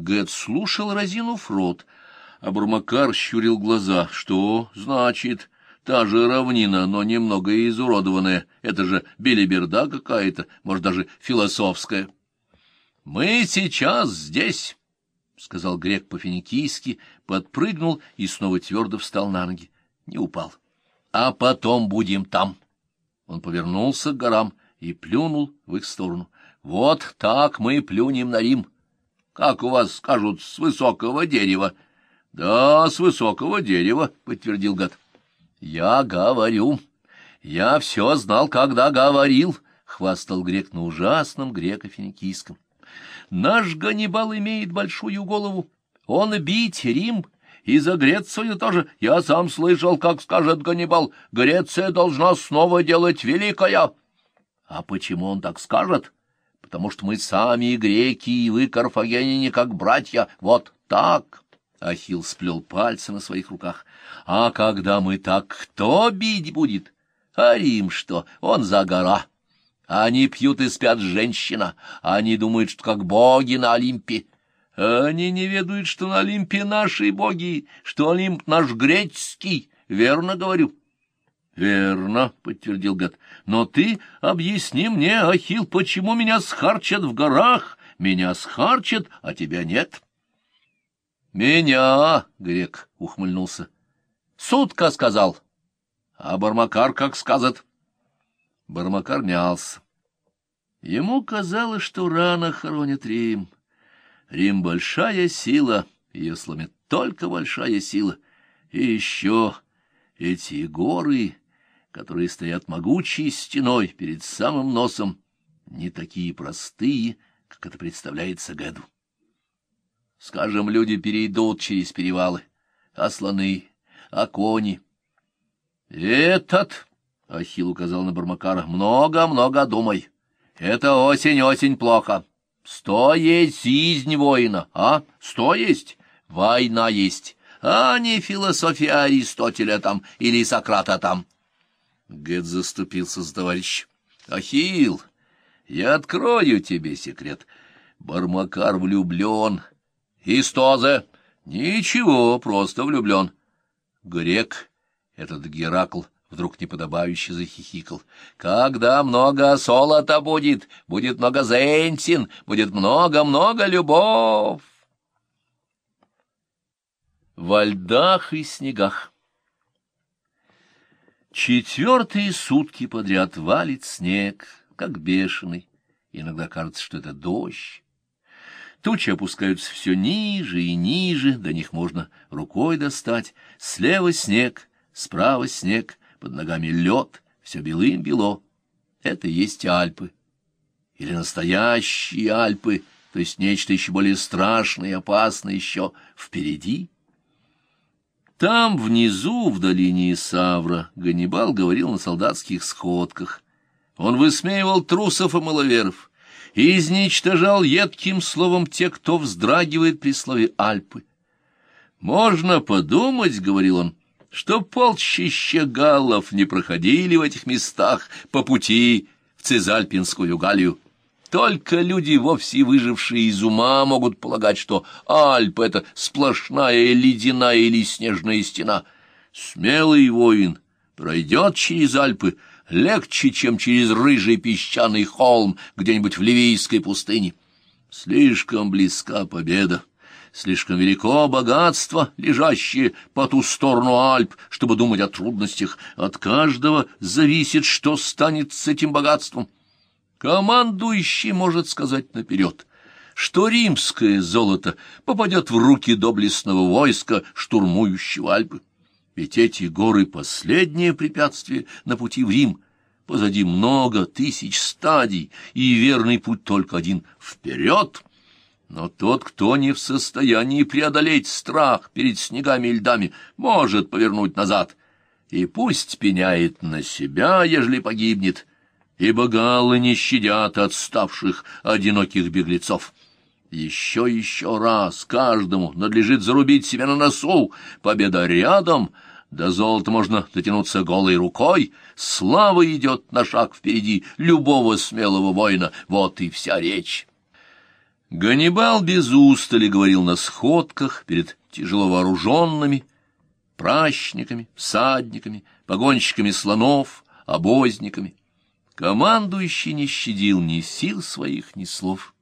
Гэт слушал, разинув рот, а Бурмакар щурил глаза. Что значит та же равнина, но немного изуродованная? Это же белиберда какая-то, может, даже философская. — Мы сейчас здесь, — сказал грек по-финикийски, подпрыгнул и снова твердо встал на ноги. Не упал. — А потом будем там. Он повернулся к горам и плюнул в их сторону. — Вот так мы плюнем на Рим. — как у вас скажут, с высокого дерева? — Да, с высокого дерева, — подтвердил гад. — Я говорю. Я все знал, когда говорил, — хвастал грек на ужасном греко-финикийском. Наш Ганнибал имеет большую голову. Он бить Рим и за Грецию тоже. Я сам слышал, как скажет Ганнибал, Греция должна снова делать великая. А почему он так скажет? — потому что мы сами греки, и вы, карфагеняне, как братья. Вот так!» Ахилл сплел пальцы на своих руках. «А когда мы так, кто бить будет? А Рим что? Он за гора. Они пьют и спят женщина. Они думают, что как боги на Олимпе. Они не ведают, что на Олимпе наши боги, что Олимп наш греческий. Верно говорю?» Верно, — подтвердил Гад. — Но ты объясни мне, Ахил, почему меня схарчат в горах? Меня схарчат, а тебя нет. — Меня, — Грек ухмыльнулся. — Сутка сказал. А Бармакар как сказат? Бармакар мялся. Ему казалось, что рано хоронит Рим. Рим — большая сила, ее сломит только большая сила. И еще эти горы которые стоят могучей стеной перед самым носом, не такие простые, как это представляется Гэду. Скажем, люди перейдут через перевалы, а слоны, а кони. Этот, — Ахилл указал на Бармакара, — много-много думай. Это осень-осень плохо. Сто есть жизнь воина, а? Сто есть? Война есть, а не философия Аристотеля там или Сократа там. Гэт заступился за товарищ. Ахил, я открою тебе секрет. Бармакар влюблен. Истозе? Ничего, просто влюблен. Грек, этот Геракл, вдруг неподобающе захихикал. Когда много солота будет, будет много зентин, будет много-много любовь. Во льдах и снегах Четвертые сутки подряд валит снег, как бешеный. Иногда кажется, что это дождь. Тучи опускаются все ниже и ниже, до них можно рукой достать. Слева снег, справа снег, под ногами лед, все белым-бело. Это и есть Альпы. Или настоящие Альпы, то есть нечто еще более страшное и опасное еще впереди. Там, внизу, в долине Савра, Ганнибал говорил на солдатских сходках. Он высмеивал трусов и маловеров и изничтожал едким словом те, кто вздрагивает при слове Альпы. «Можно подумать, — говорил он, — что полчища галлов не проходили в этих местах по пути в Цезальпинскую Галлию. Только люди, вовсе выжившие из ума, могут полагать, что Альп — это сплошная ледяная или снежная стена. Смелый воин пройдет через Альпы легче, чем через рыжий песчаный холм где-нибудь в Ливийской пустыне. Слишком близка победа. Слишком велико богатство, лежащее по ту сторону Альп, чтобы думать о трудностях. От каждого зависит, что станет с этим богатством. Командующий может сказать наперед, что римское золото попадет в руки доблестного войска, штурмующего Альпы. Ведь эти горы — последнее препятствие на пути в Рим. Позади много тысяч стадий, и верный путь только один — вперед. Но тот, кто не в состоянии преодолеть страх перед снегами и льдами, может повернуть назад. И пусть пеняет на себя, ежели погибнет, ибо галлы не щадят отставших одиноких беглецов. Еще еще раз каждому надлежит зарубить себя на носу. Победа рядом, до золота можно дотянуться голой рукой. Слава идет на шаг впереди любого смелого воина. Вот и вся речь. Ганнибал без устали говорил на сходках перед тяжело вооруженными пращниками, всадниками, погонщиками слонов, обозниками. Командующий не щадил ни сил своих, ни слов.